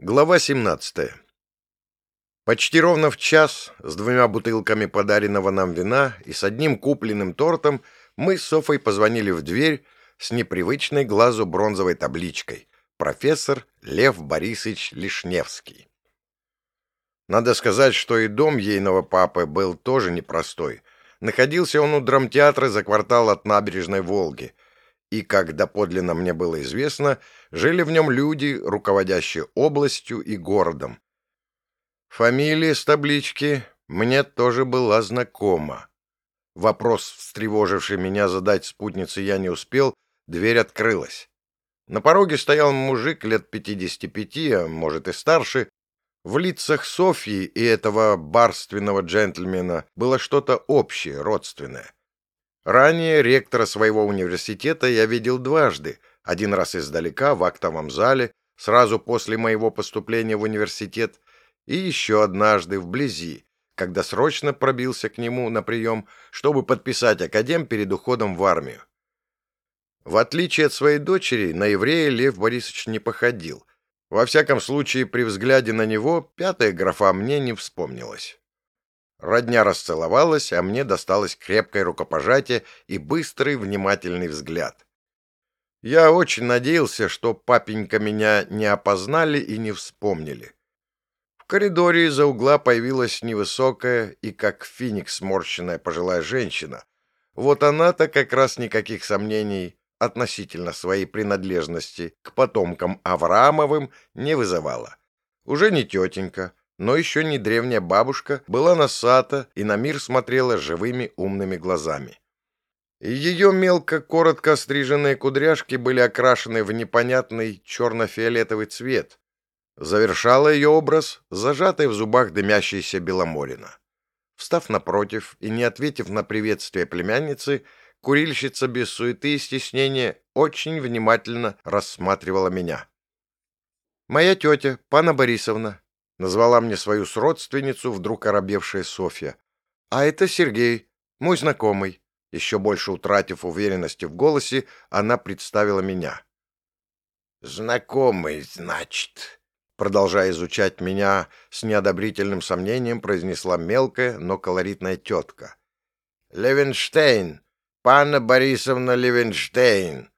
Глава 17. Почти ровно в час с двумя бутылками подаренного нам вина и с одним купленным тортом мы с Софой позвонили в дверь с непривычной глазу бронзовой табличкой «Профессор Лев Борисович Лишневский». Надо сказать, что и дом ейного папы был тоже непростой. Находился он у драмтеатра за квартал от набережной Волги – и, как доподлинно мне было известно, жили в нем люди, руководящие областью и городом. Фамилия с таблички мне тоже была знакома. Вопрос, встревоживший меня задать спутнице, я не успел, дверь открылась. На пороге стоял мужик лет 55, а может и старше. В лицах Софьи и этого барственного джентльмена было что-то общее, родственное. Ранее ректора своего университета я видел дважды, один раз издалека в актовом зале, сразу после моего поступления в университет, и еще однажды вблизи, когда срочно пробился к нему на прием, чтобы подписать академ перед уходом в армию. В отличие от своей дочери, на еврея Лев Борисович не походил. Во всяком случае, при взгляде на него пятая графа мне не вспомнилась. Родня расцеловалась, а мне досталось крепкое рукопожатие и быстрый внимательный взгляд. Я очень надеялся, что папенька меня не опознали и не вспомнили. В коридоре из-за угла появилась невысокая и как феникс сморщенная пожилая женщина. Вот она-то как раз никаких сомнений относительно своей принадлежности к потомкам Авраамовым не вызывала. Уже не тетенька, но еще не древняя бабушка была носата и на мир смотрела живыми умными глазами. Ее мелко-коротко стриженные кудряшки были окрашены в непонятный черно-фиолетовый цвет. Завершала ее образ зажатая в зубах дымящаяся Беломорина. Встав напротив и не ответив на приветствие племянницы, курильщица без суеты и стеснения очень внимательно рассматривала меня. «Моя тетя, пана Борисовна», Назвала мне свою сродственницу, вдруг оробевшая Софья. «А это Сергей, мой знакомый». Еще больше утратив уверенности в голосе, она представила меня. «Знакомый, значит», продолжая изучать меня с неодобрительным сомнением, произнесла мелкая, но колоритная тетка. «Левенштейн, панна Борисовна Левенштейн»,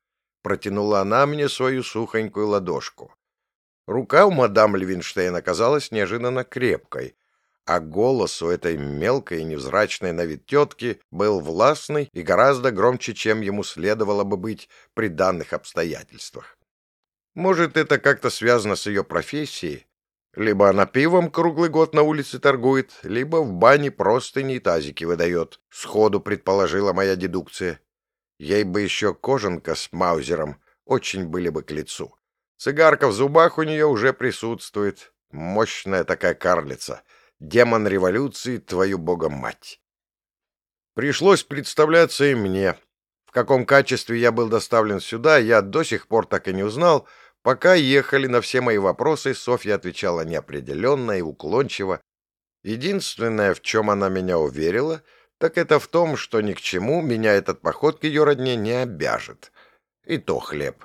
протянула она мне свою сухонькую ладошку. Рука у мадам Левинштейн оказалась неожиданно крепкой, а голос у этой мелкой и невзрачной на вид тетки был властный и гораздо громче, чем ему следовало бы быть при данных обстоятельствах. Может, это как-то связано с ее профессией? Либо она пивом круглый год на улице торгует, либо в бане просто не тазики выдает, сходу предположила моя дедукция. Ей бы еще кожанка с маузером очень были бы к лицу. Цигарка в зубах у нее уже присутствует. Мощная такая карлица. Демон революции, твою богом мать. Пришлось представляться и мне. В каком качестве я был доставлен сюда, я до сих пор так и не узнал. Пока ехали на все мои вопросы, Софья отвечала неопределенно и уклончиво. Единственное, в чем она меня уверила, так это в том, что ни к чему меня этот поход к ее родне не обяжет. И то хлеб.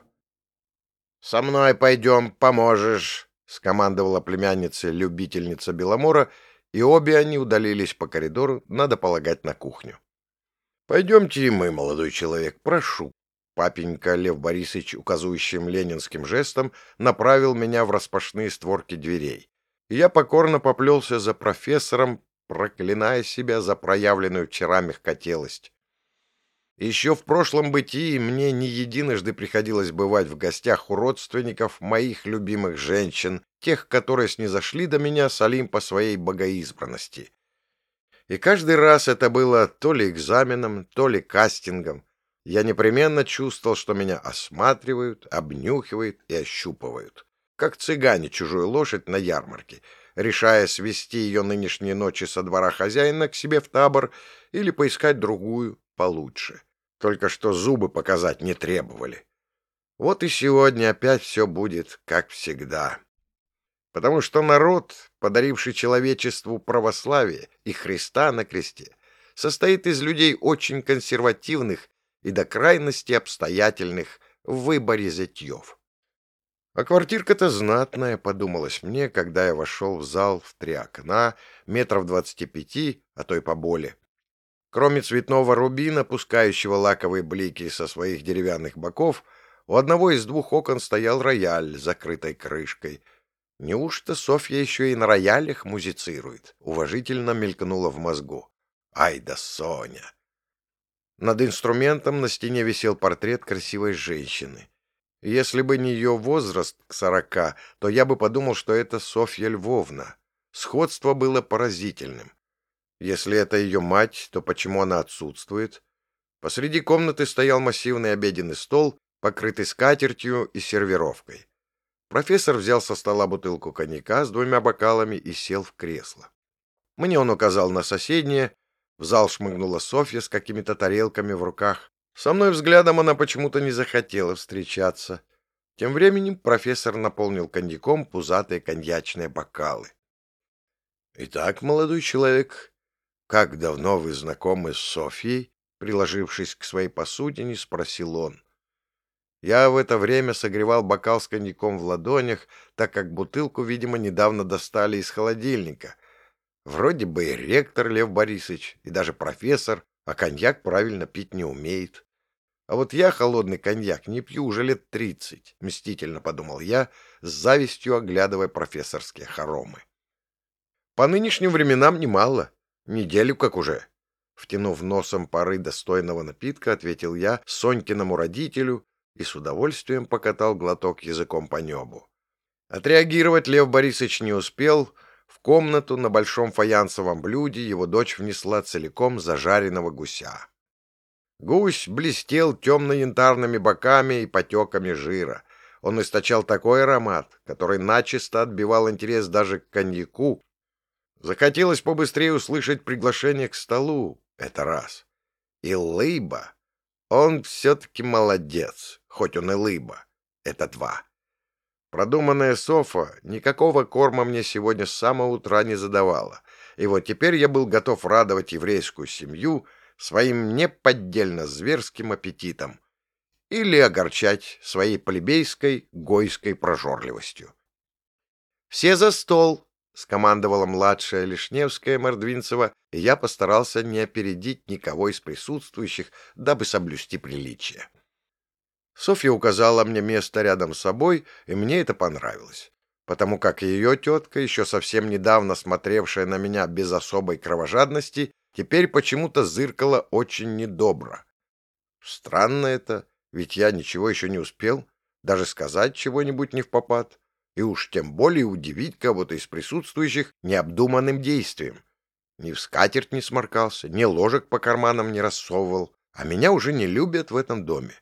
«Со мной пойдем, поможешь», — скомандовала племянница-любительница Беломора, и обе они удалились по коридору, надо полагать, на кухню. «Пойдемте и мы, молодой человек, прошу». Папенька Лев Борисович, указывающим ленинским жестом, направил меня в распашные створки дверей. И я покорно поплелся за профессором, проклиная себя за проявленную вчера мягкотелость. Еще в прошлом бытии мне не единожды приходилось бывать в гостях у родственников моих любимых женщин, тех, которые снизошли до меня с Олимпа своей богоизбранности. И каждый раз это было то ли экзаменом, то ли кастингом. Я непременно чувствовал, что меня осматривают, обнюхивают и ощупывают, как цыгане чужую лошадь на ярмарке, решая свести ее нынешние ночи со двора хозяина к себе в табор или поискать другую, получше. Только что зубы показать не требовали. Вот и сегодня опять все будет как всегда. Потому что народ, подаривший человечеству православие и Христа на кресте, состоит из людей очень консервативных и до крайности обстоятельных в выборе зятьев. А квартирка-то знатная, подумалось мне, когда я вошел в зал в три окна, метров двадцати пяти, а то и поболее. Кроме цветного рубина, пускающего лаковые блики со своих деревянных боков, у одного из двух окон стоял рояль с закрытой крышкой. Неужто Софья еще и на роялях музицирует? Уважительно мелькнуло в мозгу. Ай да Соня! Над инструментом на стене висел портрет красивой женщины. Если бы не ее возраст к сорока, то я бы подумал, что это Софья Львовна. Сходство было поразительным. Если это ее мать, то почему она отсутствует? Посреди комнаты стоял массивный обеденный стол, покрытый скатертью и сервировкой. Профессор взял со стола бутылку коньяка с двумя бокалами и сел в кресло. Мне он указал на соседнее. В зал шмыгнула Софья с какими-то тарелками в руках. Со мной взглядом она почему-то не захотела встречаться. Тем временем профессор наполнил коньяком пузатые коньячные бокалы. «Итак, молодой человек, как давно вы знакомы с Софьей?» Приложившись к своей посудине, спросил он. Я в это время согревал бокал с коньяком в ладонях, так как бутылку, видимо, недавно достали из холодильника. Вроде бы и ректор Лев Борисович, и даже профессор, а коньяк правильно пить не умеет. А вот я холодный коньяк не пью уже лет тридцать, мстительно подумал я, с завистью оглядывая профессорские хоромы. По нынешним временам немало, неделю как уже. Втянув носом пары достойного напитка, ответил я Сонькиному родителю и с удовольствием покатал глоток языком по небу. Отреагировать Лев Борисович не успел. В комнату на большом фаянсовом блюде его дочь внесла целиком зажаренного гуся. Гусь блестел темно-янтарными боками и потеками жира. Он источал такой аромат, который начисто отбивал интерес даже к коньяку. Захотелось побыстрее услышать приглашение к столу. Это раз. И лыба. Он все-таки молодец, хоть он и лыба. Это два. Продуманная Софа никакого корма мне сегодня с самого утра не задавала. И вот теперь я был готов радовать еврейскую семью — своим неподдельно зверским аппетитом или огорчать своей плебейской гойской прожорливостью. «Все за стол!» — скомандовала младшая Лишневская Мордвинцева, и я постарался не опередить никого из присутствующих, дабы соблюсти приличие. Софья указала мне место рядом с собой, и мне это понравилось, потому как ее тетка, еще совсем недавно смотревшая на меня без особой кровожадности, теперь почему-то зыркала очень недобро. Странно это, ведь я ничего еще не успел, даже сказать чего-нибудь не в попад, и уж тем более удивить кого-то из присутствующих необдуманным действием. Ни в скатерть не сморкался, ни ложек по карманам не рассовывал, а меня уже не любят в этом доме.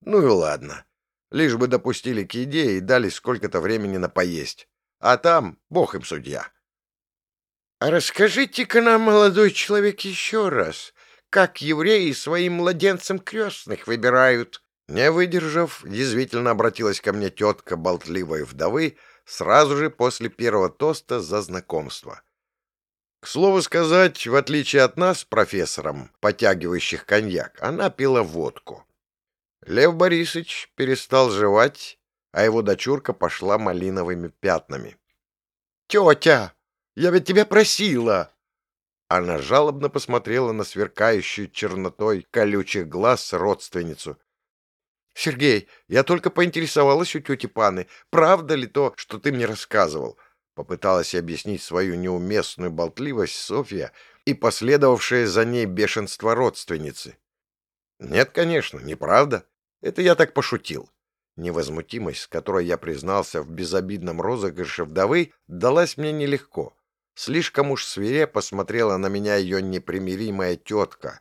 Ну и ладно, лишь бы допустили к еде и дали сколько-то времени на поесть, а там бог им судья. А расскажите-ка нам, молодой человек, еще раз, как евреи своим младенцам крестных выбирают?» Не выдержав, язвительно обратилась ко мне тетка болтливой вдовы сразу же после первого тоста за знакомство. К слову сказать, в отличие от нас, профессором, потягивающих коньяк, она пила водку. Лев Борисович перестал жевать, а его дочурка пошла малиновыми пятнами. «Тетя!» Я ведь тебя просила!» Она жалобно посмотрела на сверкающую чернотой колючих глаз родственницу. «Сергей, я только поинтересовалась у тети Паны, правда ли то, что ты мне рассказывал?» Попыталась объяснить свою неуместную болтливость Софья и последовавшее за ней бешенство родственницы. «Нет, конечно, неправда. Это я так пошутил. Невозмутимость, с которой я признался в безобидном розыгрыше вдовы, далась мне нелегко. Слишком уж свирепо смотрела на меня ее непримиримая тетка.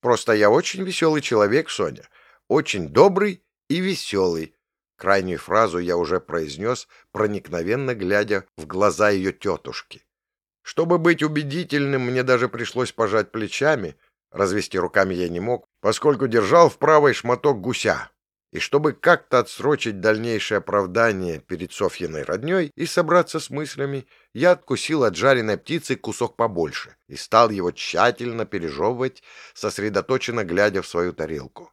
Просто я очень веселый человек, Соня. Очень добрый и веселый. Крайнюю фразу я уже произнес, проникновенно глядя в глаза ее тетушки. Чтобы быть убедительным, мне даже пришлось пожать плечами. Развести руками я не мог, поскольку держал в правой шматок гуся и чтобы как-то отсрочить дальнейшее оправдание перед Софьиной родней и собраться с мыслями, я откусил от жареной птицы кусок побольше и стал его тщательно пережевывать, сосредоточенно глядя в свою тарелку.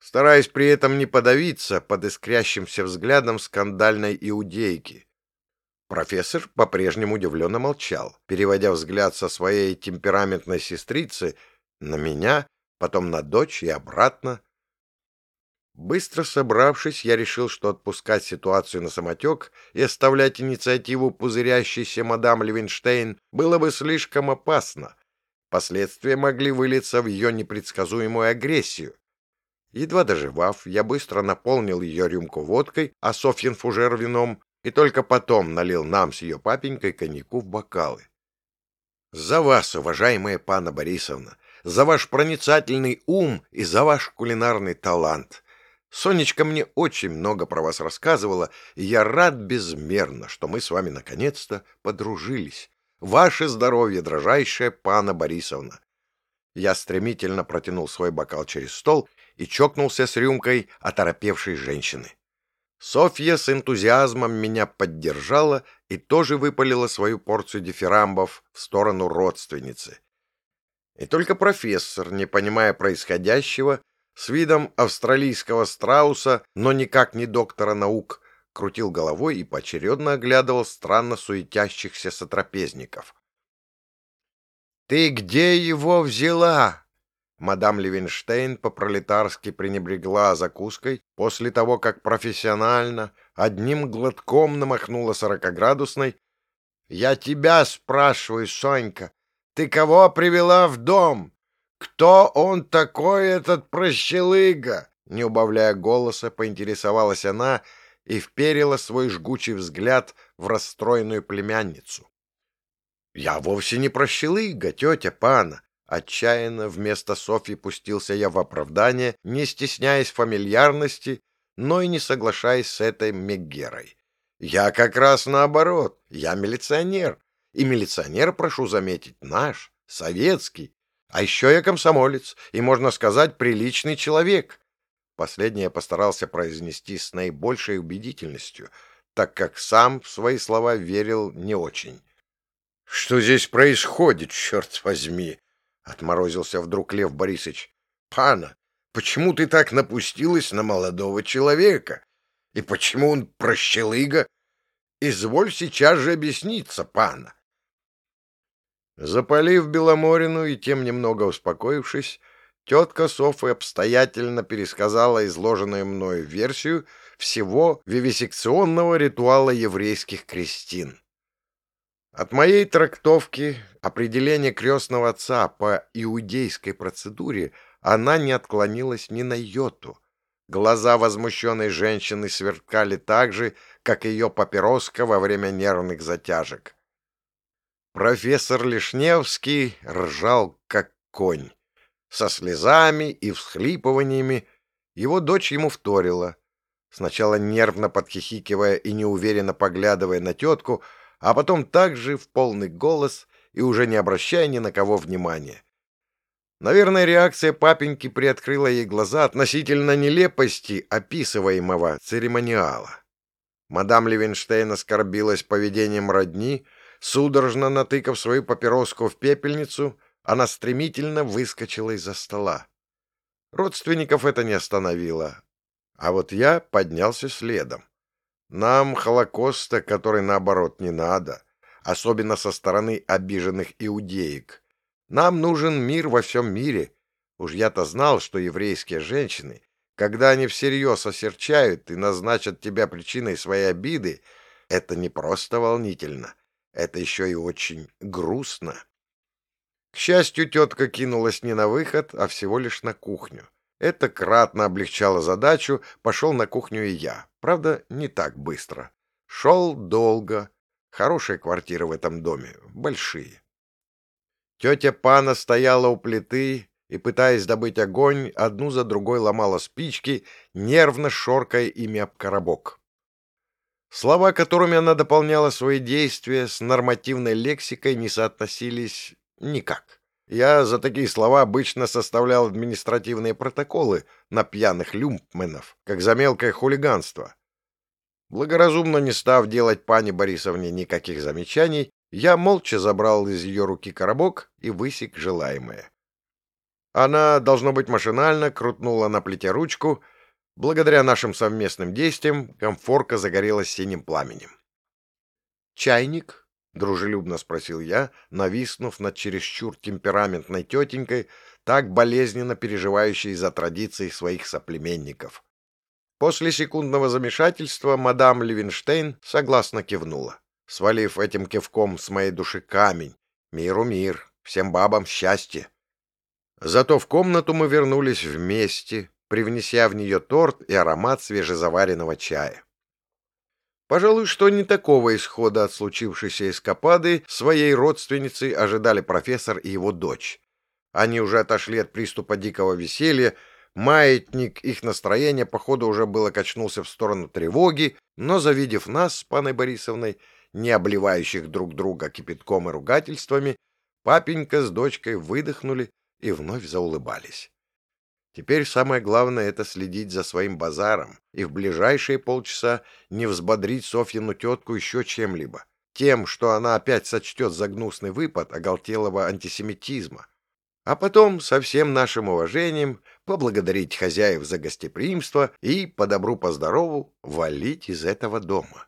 Стараясь при этом не подавиться под искрящимся взглядом скандальной иудейки. Профессор по-прежнему удивленно молчал, переводя взгляд со своей темпераментной сестрицы на меня, потом на дочь и обратно. Быстро собравшись, я решил, что отпускать ситуацию на самотек и оставлять инициативу пузырящейся мадам Левинштейн было бы слишком опасно. Последствия могли вылиться в ее непредсказуемую агрессию. Едва доживав, я быстро наполнил ее рюмку водкой, а Софьин фужер вином, и только потом налил нам с ее папенькой коньяку в бокалы. «За вас, уважаемая пана Борисовна, за ваш проницательный ум и за ваш кулинарный талант!» Сонечка мне очень много про вас рассказывала, и я рад безмерно, что мы с вами наконец-то подружились. Ваше здоровье, дрожайшая пана Борисовна!» Я стремительно протянул свой бокал через стол и чокнулся с рюмкой оторопевшей женщины. Софья с энтузиазмом меня поддержала и тоже выпалила свою порцию дифирамбов в сторону родственницы. И только профессор, не понимая происходящего, с видом австралийского страуса, но никак не доктора наук, крутил головой и поочередно оглядывал странно суетящихся сотрапезников. «Ты где его взяла?» Мадам Левинштейн по-пролетарски пренебрегла закуской после того, как профессионально одним глотком намахнула сорокоградусной. «Я тебя спрашиваю, Сонька, ты кого привела в дом? Кто он такой, этот прощелыга?» Не убавляя голоса, поинтересовалась она и вперила свой жгучий взгляд в расстроенную племянницу. «Я вовсе не прощелыга, тетя пана. Отчаянно вместо Софьи пустился я в оправдание, не стесняясь фамильярности, но и не соглашаясь с этой Мегерой. Я как раз наоборот, я милиционер. И милиционер, прошу заметить, наш, советский. А еще я комсомолец и, можно сказать, приличный человек. Последнее постарался произнести с наибольшей убедительностью, так как сам в свои слова верил не очень. — Что здесь происходит, черт возьми? — отморозился вдруг Лев Борисович. — Пана, почему ты так напустилась на молодого человека? И почему он прощелыга? Изволь сейчас же объясниться, пана. Запалив Беломорину и тем немного успокоившись, тетка Софы обстоятельно пересказала изложенную мною версию всего вивисекционного ритуала еврейских крестин. От моей трактовки определения крестного отца по иудейской процедуре она не отклонилась ни на йоту. Глаза возмущенной женщины сверкали так же, как ее папироска во время нервных затяжек. Профессор Лишневский ржал, как конь. Со слезами и всхлипываниями его дочь ему вторила. Сначала нервно подхихикивая и неуверенно поглядывая на тетку, а потом также в полный голос и уже не обращая ни на кого внимания. Наверное, реакция папеньки приоткрыла ей глаза относительно нелепости описываемого церемониала. Мадам Левинштейн оскорбилась поведением родни, судорожно натыкав свою папироску в пепельницу, она стремительно выскочила из-за стола. Родственников это не остановило, а вот я поднялся следом. Нам Холокоста, который, наоборот, не надо, особенно со стороны обиженных иудеек. Нам нужен мир во всем мире. Уж я-то знал, что еврейские женщины, когда они всерьез осерчают и назначат тебя причиной своей обиды, это не просто волнительно, это еще и очень грустно. К счастью, тетка кинулась не на выход, а всего лишь на кухню. Это кратно облегчало задачу, пошел на кухню и я. Правда, не так быстро. Шел долго. Хорошие квартиры в этом доме, большие. Тетя Пана стояла у плиты и, пытаясь добыть огонь, одну за другой ломала спички, нервно шоркая ими об коробок. Слова, которыми она дополняла свои действия, с нормативной лексикой не соотносились никак. Я за такие слова обычно составлял административные протоколы на пьяных люмпменов, как за мелкое хулиганство. Благоразумно не став делать пане Борисовне никаких замечаний, я молча забрал из ее руки коробок и высек желаемое. Она, должно быть, машинально крутнула на плите ручку. Благодаря нашим совместным действиям комфорка загорелась синим пламенем. «Чайник?» — дружелюбно спросил я, нависнув над чересчур темпераментной тетенькой, так болезненно переживающей за традиции своих соплеменников. После секундного замешательства мадам Левинштейн согласно кивнула, свалив этим кивком с моей души камень. Миру мир, всем бабам счастье. Зато в комнату мы вернулись вместе, привнеся в нее торт и аромат свежезаваренного чая. Пожалуй, что не такого исхода от случившейся эскапады своей родственницы ожидали профессор и его дочь. Они уже отошли от приступа дикого веселья, маятник их настроения, походу, уже было качнулся в сторону тревоги, но, завидев нас с паной Борисовной, не обливающих друг друга кипятком и ругательствами, папенька с дочкой выдохнули и вновь заулыбались. Теперь самое главное — это следить за своим базаром и в ближайшие полчаса не взбодрить Софьину тетку еще чем-либо. Тем, что она опять сочтет за гнусный выпад оголтелого антисемитизма. А потом, со всем нашим уважением, поблагодарить хозяев за гостеприимство и, по добру, по здорову, валить из этого дома.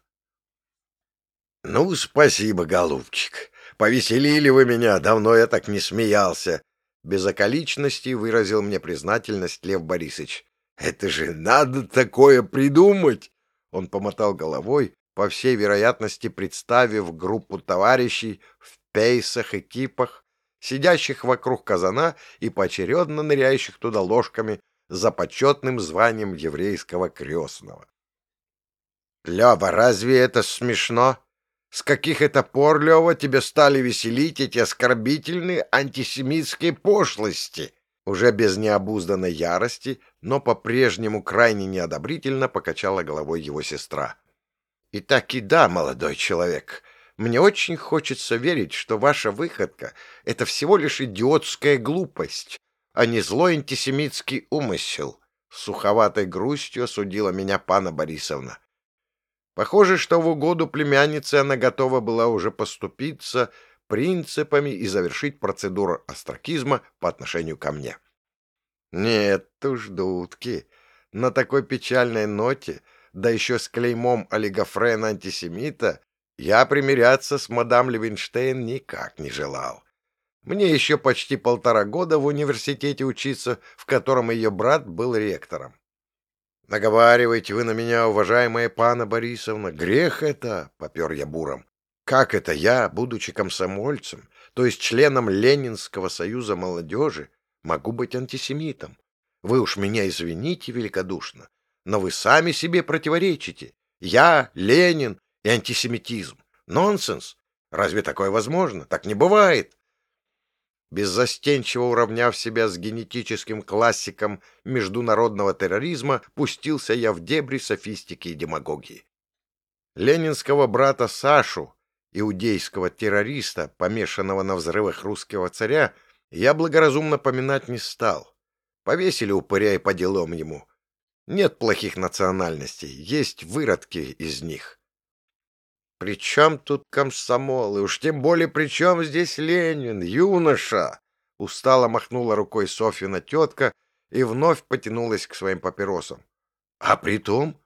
— Ну, спасибо, голубчик. Повеселили вы меня, давно я так не смеялся, без околичности выразил мне признательность Лев Борисович. «Это же надо такое придумать!» Он помотал головой, по всей вероятности представив группу товарищей в пейсах и кипах, сидящих вокруг казана и поочередно ныряющих туда ложками за почетным званием еврейского крестного. «Лева, разве это смешно?» С каких это пор, Лева, тебе стали веселить эти оскорбительные антисемитские пошлости? Уже без необузданной ярости, но по-прежнему крайне неодобрительно покачала головой его сестра. И так и да, молодой человек, мне очень хочется верить, что ваша выходка — это всего лишь идиотская глупость, а не злой антисемитский умысел. Суховатой грустью осудила меня пана Борисовна. Похоже, что в угоду племяннице она готова была уже поступиться принципами и завершить процедуру астракизма по отношению ко мне. Нет уж, дудки, на такой печальной ноте, да еще с клеймом олигофрена-антисемита, я примиряться с мадам Левинштейн никак не желал. Мне еще почти полтора года в университете учиться, в котором ее брат был ректором. Наговариваете вы на меня, уважаемая пана Борисовна, грех это, — попер я буром. Как это я, будучи комсомольцем, то есть членом Ленинского союза молодежи, могу быть антисемитом? Вы уж меня извините великодушно, но вы сами себе противоречите. Я, Ленин и антисемитизм. Нонсенс. Разве такое возможно? Так не бывает беззастенчиво уравняв себя с генетическим классиком международного терроризма, пустился я в дебри софистики и демагогии. Ленинского брата Сашу, иудейского террориста, помешанного на взрывах русского царя, я благоразумно поминать не стал. Повесили упыря и по делам ему. Нет плохих национальностей, есть выродки из них. При чем тут комсомол? И уж тем более при чем здесь Ленин, юноша? Устало махнула рукой Софьина тетка и вновь потянулась к своим папиросам. А при том,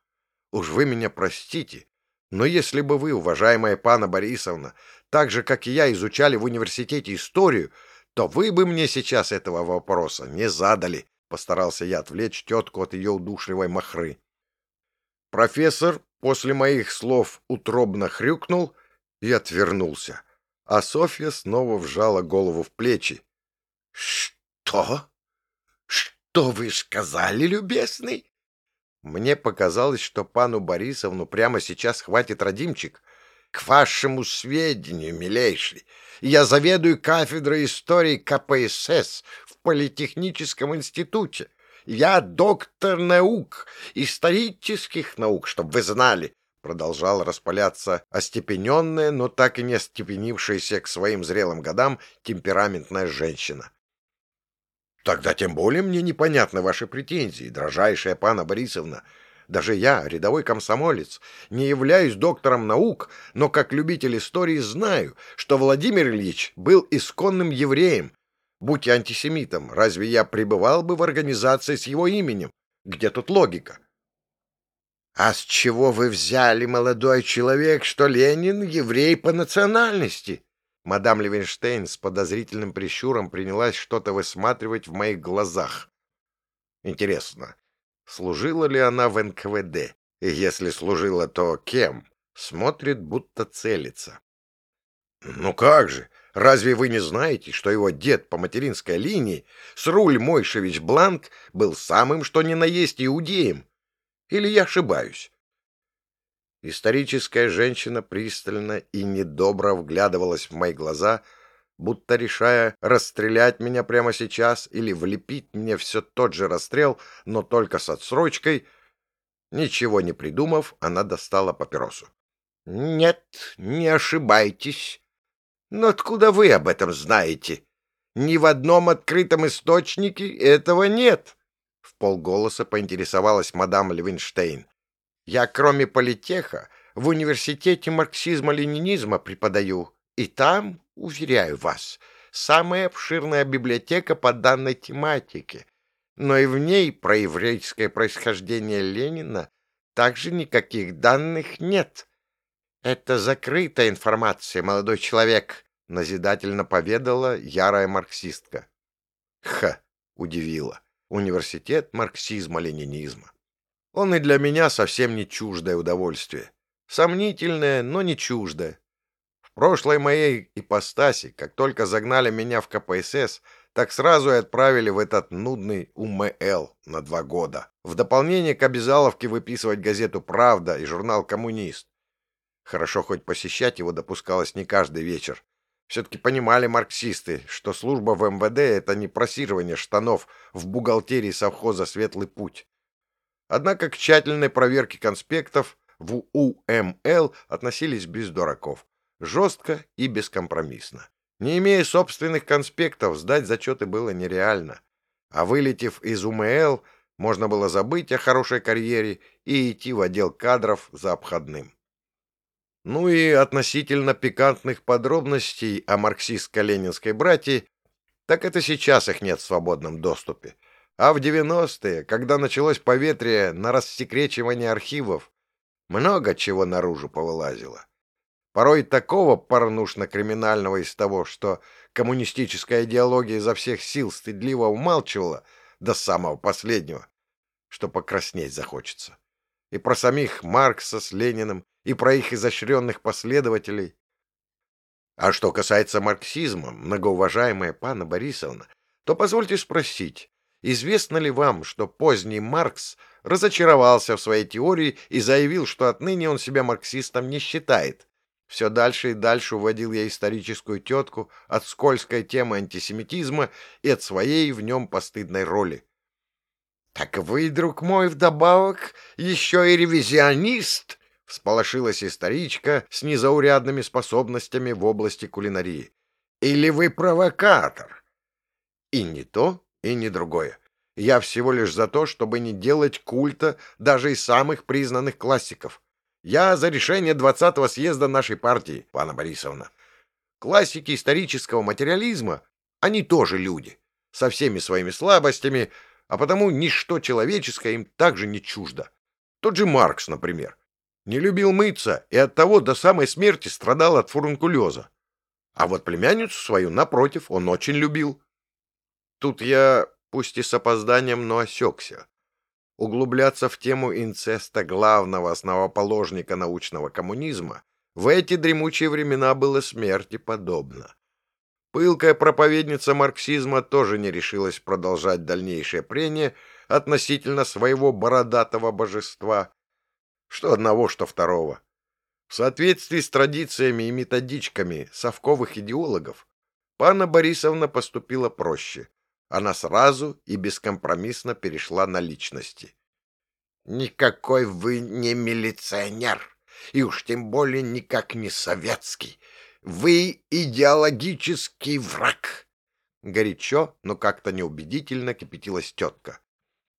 уж вы меня простите, но если бы вы, уважаемая пана Борисовна, так же, как и я, изучали в университете историю, то вы бы мне сейчас этого вопроса не задали, постарался я отвлечь тетку от ее удушливой махры. Профессор после моих слов утробно хрюкнул и отвернулся, а Софья снова вжала голову в плечи. — Что? Что вы сказали, любезный? Мне показалось, что пану Борисовну прямо сейчас хватит родимчик. К вашему сведению, милейший, я заведую кафедрой истории КПСС в Политехническом институте. Я доктор наук, исторических наук, чтобы вы знали, продолжала распаляться остепененная, но так и не остепенившаяся к своим зрелым годам темпераментная женщина. Тогда тем более мне непонятны ваши претензии, дрожайшая пана Борисовна. Даже я, рядовой комсомолец, не являюсь доктором наук, но как любитель истории знаю, что Владимир Ильич был исконным евреем, Будь я антисемитом, разве я пребывал бы в организации с его именем? Где тут логика? «А с чего вы взяли, молодой человек, что Ленин — еврей по национальности?» Мадам Левенштейн с подозрительным прищуром принялась что-то высматривать в моих глазах. Интересно, служила ли она в НКВД? И если служила, то кем? Смотрит, будто целится. «Ну как же! Разве вы не знаете, что его дед по материнской линии, Сруль Мойшевич Бланк, был самым что ни на есть иудеем? Или я ошибаюсь? Историческая женщина пристально и недобро вглядывалась в мои глаза, будто решая расстрелять меня прямо сейчас или влепить мне все тот же расстрел, но только с отсрочкой. Ничего не придумав, она достала папиросу. — Нет, не ошибайтесь. Но откуда вы об этом знаете? Ни в одном открытом источнике этого нет. В полголоса поинтересовалась мадам Левинштейн. Я, кроме политеха, в университете марксизма-ленинизма преподаю, и там, уверяю вас, самая обширная библиотека по данной тематике. Но и в ней про еврейское происхождение Ленина также никаких данных нет. Это закрытая информация, молодой человек, назидательно поведала ярая марксистка. Ха, удивила университет марксизма-ленинизма. Он и для меня совсем не чуждое удовольствие. Сомнительное, но не чуждое. В прошлой моей ипостаси, как только загнали меня в КПСС, так сразу и отправили в этот нудный УМЛ на два года. В дополнение к обязаловке выписывать газету «Правда» и журнал «Коммунист». Хорошо хоть посещать его допускалось не каждый вечер, все-таки понимали марксисты, что служба в МВД — это не просирование штанов в бухгалтерии совхоза «Светлый путь». Однако к тщательной проверке конспектов в УМЛ относились без дураков, жестко и бескомпромиссно. Не имея собственных конспектов, сдать зачеты было нереально. А вылетев из УМЛ, можно было забыть о хорошей карьере и идти в отдел кадров за обходным. Ну и относительно пикантных подробностей о марксистско-ленинской братье, так это сейчас их нет в свободном доступе. А в 90-е, когда началось поветрие на рассекречивание архивов, много чего наружу повылазило. Порой такого порнушно-криминального из того, что коммунистическая идеология изо всех сил стыдливо умалчивала до самого последнего, что покраснеть захочется. И про самих Маркса с Лениным, и про их изощренных последователей. А что касается марксизма, многоуважаемая пана Борисовна, то позвольте спросить, известно ли вам, что поздний Маркс разочаровался в своей теории и заявил, что отныне он себя марксистом не считает? Все дальше и дальше уводил я историческую тетку от скользкой темы антисемитизма и от своей в нем постыдной роли. — Так вы, друг мой, вдобавок еще и ревизионист! Всполошилась историчка с незаурядными способностями в области кулинарии. «Или вы провокатор?» «И не то, и не другое. Я всего лишь за то, чтобы не делать культа даже из самых признанных классиков. Я за решение двадцатого съезда нашей партии, Пана Борисовна. Классики исторического материализма, они тоже люди, со всеми своими слабостями, а потому ничто человеческое им также не чуждо. Тот же Маркс, например не любил мыться и оттого до самой смерти страдал от фурункулеза. А вот племянницу свою, напротив, он очень любил. Тут я, пусть и с опозданием, но осекся. Углубляться в тему инцеста главного основоположника научного коммунизма в эти дремучие времена было смерти подобно. Пылкая проповедница марксизма тоже не решилась продолжать дальнейшее прение относительно своего бородатого божества, что одного, что второго. В соответствии с традициями и методичками совковых идеологов, пана Борисовна поступила проще. Она сразу и бескомпромиссно перешла на личности. «Никакой вы не милиционер, и уж тем более никак не советский. Вы идеологический враг!» Горячо, но как-то неубедительно кипятилась тетка.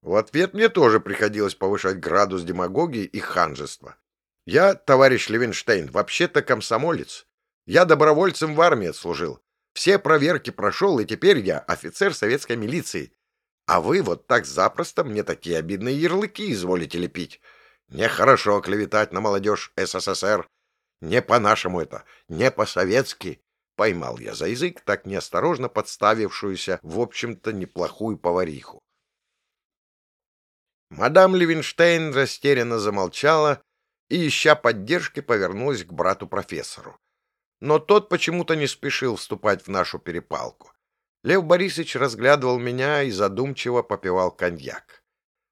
В ответ мне тоже приходилось повышать градус демагогии и ханжества. Я, товарищ Левинштейн, вообще-то комсомолец. Я добровольцем в армии служил. Все проверки прошел, и теперь я офицер советской милиции. А вы вот так запросто мне такие обидные ярлыки изволите лепить. Нехорошо клеветать на молодежь СССР. Не по-нашему это, не по-советски. Поймал я за язык так неосторожно подставившуюся, в общем-то, неплохую повариху. Мадам Левинштейн растерянно замолчала и, ища поддержки, повернулась к брату-профессору. Но тот почему-то не спешил вступать в нашу перепалку. Лев Борисович разглядывал меня и задумчиво попивал коньяк.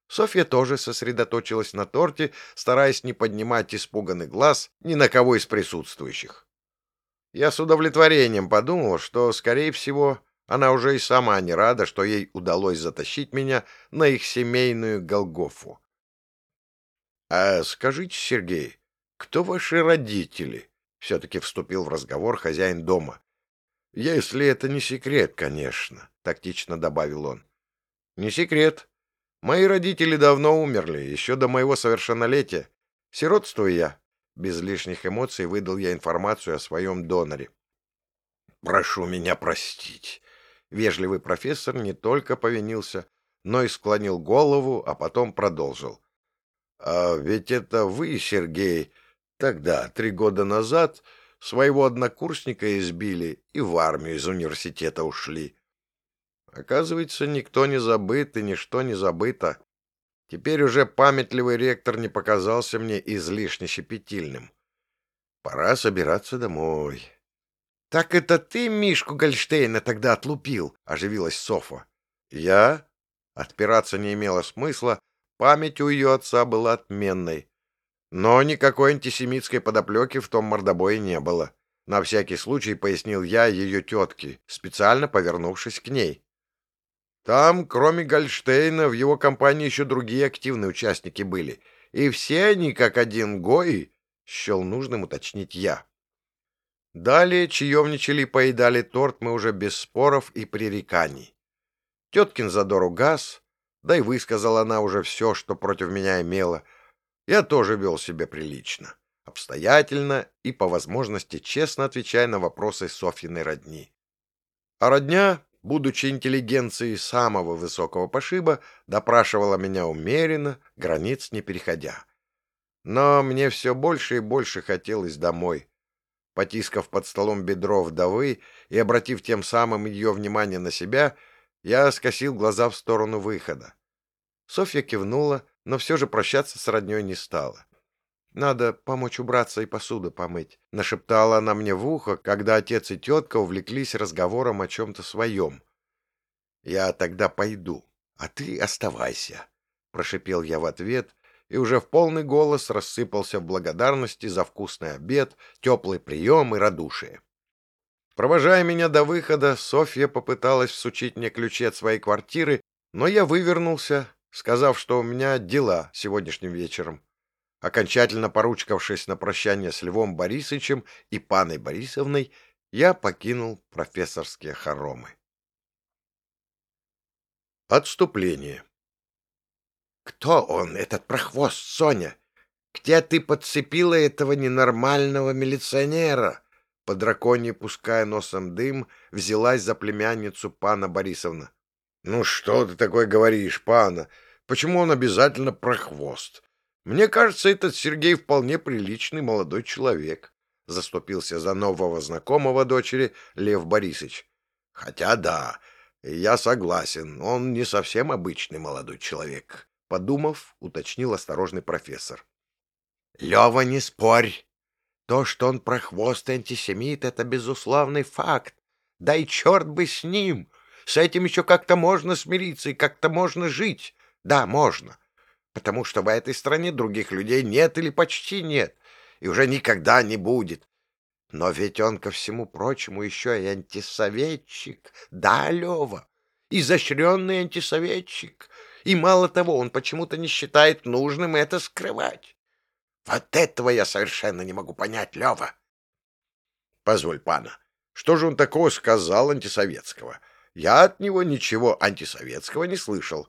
Софья тоже сосредоточилась на торте, стараясь не поднимать испуганный глаз ни на кого из присутствующих. Я с удовлетворением подумал, что, скорее всего, она уже и сама не рада, что ей удалось затащить меня на их семейную Голгофу. — А скажите, Сергей, кто ваши родители? — все-таки вступил в разговор хозяин дома. — Если это не секрет, конечно, — тактично добавил он. — Не секрет. Мои родители давно умерли, еще до моего совершеннолетия. Сиротствую я. Без лишних эмоций выдал я информацию о своем доноре. — Прошу меня простить. Вежливый профессор не только повинился, но и склонил голову, а потом продолжил. А ведь это вы, Сергей, тогда, три года назад, своего однокурсника избили и в армию из университета ушли. Оказывается, никто не забыт и ничто не забыто. Теперь уже памятливый ректор не показался мне излишне щепетильным. Пора собираться домой. — Так это ты Мишку Гольштейна тогда отлупил? — оживилась Софа. — Я? Отпираться не имело смысла, Память у ее отца была отменной. Но никакой антисемитской подоплеки в том мордобое не было. На всякий случай пояснил я ее тетке, специально повернувшись к ней. Там, кроме Гольштейна, в его компании еще другие активные участники были. И все они, как один Гои, счел нужным уточнить я. Далее чаевничали и поедали торт мы уже без споров и пререканий. Теткин задор угас, да и высказала она уже все, что против меня имела. Я тоже вел себя прилично, обстоятельно и, по возможности, честно отвечая на вопросы Софьиной родни. А родня, будучи интеллигенцией самого высокого пошиба, допрашивала меня умеренно, границ не переходя. Но мне все больше и больше хотелось домой. Потискав под столом бедро вдовы и обратив тем самым ее внимание на себя, я скосил глаза в сторону выхода. Софья кивнула, но все же прощаться с родней не стала. «Надо помочь убраться и посуду помыть», — нашептала она мне в ухо, когда отец и тетка увлеклись разговором о чем-то своем. «Я тогда пойду, а ты оставайся», — прошипел я в ответ и уже в полный голос рассыпался в благодарности за вкусный обед, теплый прием и радушие. Провожая меня до выхода, Софья попыталась всучить мне ключи от своей квартиры, но я вывернулся, сказав, что у меня дела сегодняшним вечером. Окончательно поручкавшись на прощание с Львом Борисовичем и паной Борисовной, я покинул профессорские хоромы. Отступление. «Кто он, этот прохвост, Соня? Где ты подцепила этого ненормального милиционера?» по драконье, пуская носом дым, взялась за племянницу пана Борисовна. — Ну что ты такое говоришь, пана? Почему он обязательно прохвост? Мне кажется, этот Сергей вполне приличный молодой человек. Заступился за нового знакомого дочери Лев Борисович. Хотя да, я согласен, он не совсем обычный молодой человек. Подумав, уточнил осторожный профессор. Лева, не спорь. То, что он прохвост и антисемит, это безусловный факт. Да и черт бы с ним! С этим еще как-то можно смириться и как-то можно жить. Да, можно. Потому что в этой стране других людей нет или почти нет. И уже никогда не будет. Но ведь он, ко всему прочему, еще и антисоветчик. Да, Лева, изощренный антисоветчик. И мало того, он почему-то не считает нужным это скрывать. Вот этого я совершенно не могу понять, Лева. Позволь, пана, что же он такого сказал антисоветского? Я от него ничего антисоветского не слышал.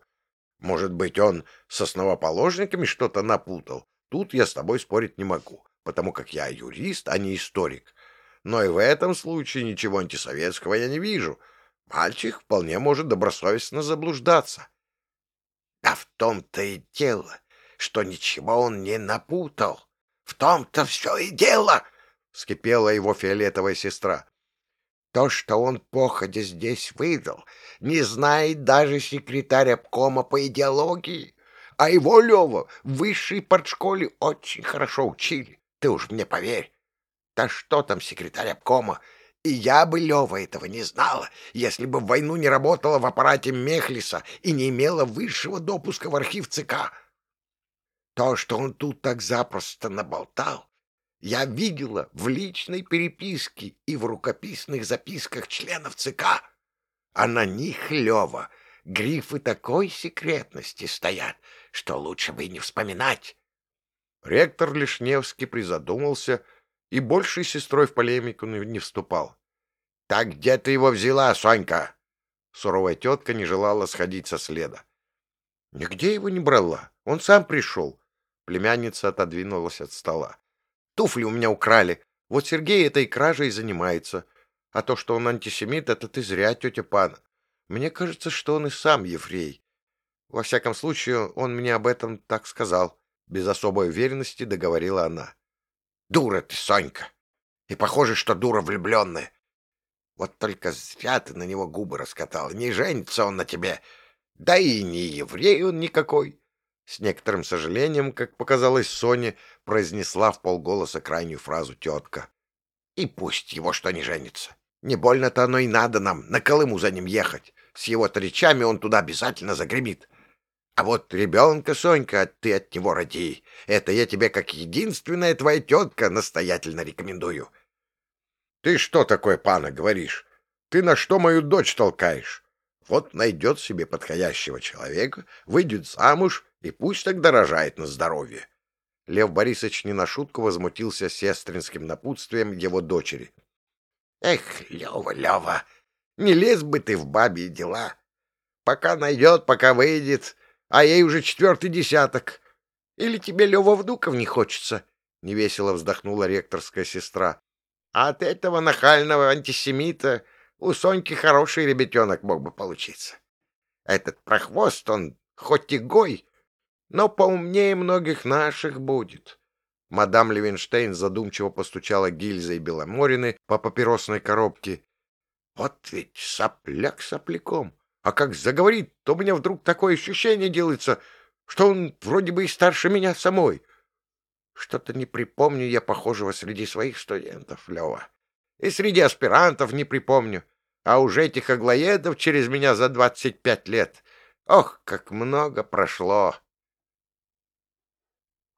Может быть, он с основоположниками что-то напутал. Тут я с тобой спорить не могу, потому как я юрист, а не историк. но и в этом случае ничего антисоветского я не вижу. Мальчик вполне может добросовестно заблуждаться. — Да в том-то и дело, что ничего он не напутал. В том-то все и дело, — вскипела его фиолетовая сестра. То, что он походя здесь выдал, не знает даже секретарь обкома по идеологии. А его, Лева, в высшей партшколе очень хорошо учили. Ты уж мне поверь. Да что там секретарь обкома? И я бы, Лева, этого не знала, если бы в войну не работала в аппарате Мехлиса и не имела высшего допуска в архив ЦК. То, что он тут так запросто наболтал, я видела в личной переписке и в рукописных записках членов ЦК. А на них, Лева, грифы такой секретности стоят, что лучше бы и не вспоминать. Ректор Лишневский призадумался и большей сестрой в полемику не вступал. — Так где ты его взяла, Сонька? Суровая тетка не желала сходить со следа. — Нигде его не брала. Он сам пришел. Племянница отодвинулась от стола. Туфли у меня украли. Вот Сергей этой кражей занимается. А то, что он антисемит, это ты зря, тетя Пана. Мне кажется, что он и сам еврей. Во всяком случае, он мне об этом так сказал. Без особой уверенности договорила она. Дура ты, Сонька. И похоже, что дура влюбленная. Вот только зря ты на него губы раскатал. Не женится он на тебе. Да и не еврей он никакой. С некоторым сожалением, как показалось Соне, произнесла в полголоса крайнюю фразу тетка. И пусть его что не женится. Не больно-то оно и надо нам, на Колыму за ним ехать. С его-то речами он туда обязательно загремит. А вот ребенка, Сонька, ты от него роди. Это я тебе, как единственная твоя тетка, настоятельно рекомендую. Ты что такое, пана, говоришь? Ты на что мою дочь толкаешь? Вот найдет себе подходящего человека, выйдет замуж, и пусть тогда рожает на здоровье. Лев Борисович не на шутку возмутился сестринским напутствием его дочери. — Эх, Лева, Лева, не лез бы ты в бабьи дела. Пока найдет, пока выйдет, а ей уже четвертый десяток. Или тебе, Лева, внуков не хочется? — невесело вздохнула ректорская сестра. — А от этого нахального антисемита у Соньки хороший ребятенок мог бы получиться. Этот прохвост, он хоть и гой, но поумнее многих наших будет. Мадам Левинштейн задумчиво постучала гильзой Беломорины по папиросной коробке. Вот ведь сопляк сопляком. А как заговорит, то у меня вдруг такое ощущение делается, что он вроде бы и старше меня самой. Что-то не припомню я похожего среди своих студентов, Лева. И среди аспирантов не припомню. А уже этих аглоедов через меня за двадцать пять лет. Ох, как много прошло!